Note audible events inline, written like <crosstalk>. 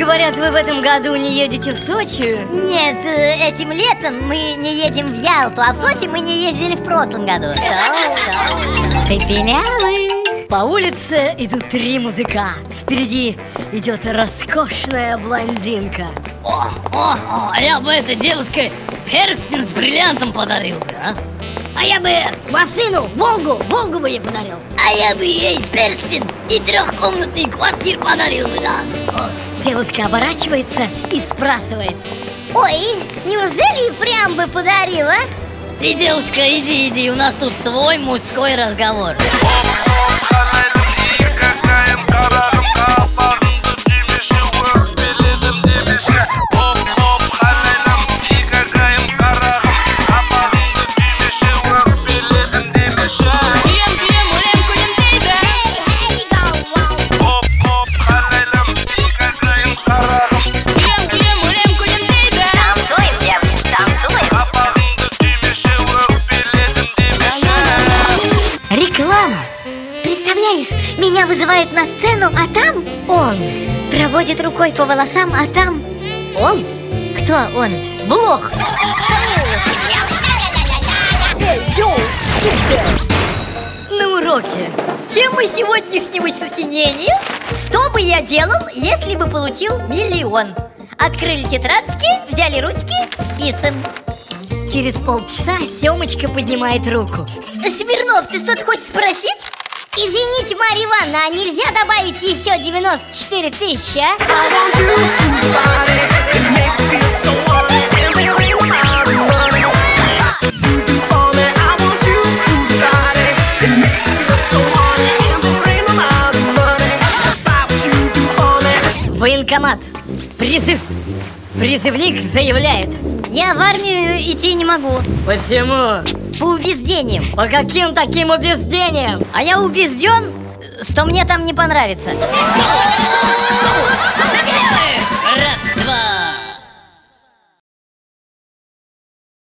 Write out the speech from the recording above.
Нет, вы в этом году не едете в Сочи? Нет, э, этим летом мы не едем в Ялту, а в Сочи мы не ездили в прошлом году. <laughs> Пепелявый. По улице идут три музыка. Впереди идет роскошная блондинка. О, о, о, а я бы этой девушке перстень с бриллиантом подарил бы, а? А я бы машину, Волгу, Волгу бы ей подарил. А я бы ей перстень и трехкомнатный квартир подарил бы, да? Девушка оборачивается и спрашивает. Ой, неужели прям бы подарила? Ты, девушка, иди, иди, у нас тут свой мужской разговор. Представляешь, меня вызывают на сцену, а там он проводит рукой по волосам, а там Он? кто он? Блох. На уроке. Тема сегодняшнего сочинения Что бы я делал, если бы получил миллион? Открыли тетрадки, взяли ручки, писем Через полчаса Семочка поднимает руку Смирнов, ты что-то хочешь спросить? Извините, Марья Ивановна, а нельзя добавить еще 94 тысячи, а? Военкомат Призыв Призывник заявляет Я в армию идти не могу Почему? По убеждениям По каким таким убеждениям? А я убежден, что мне там не понравится <laughs>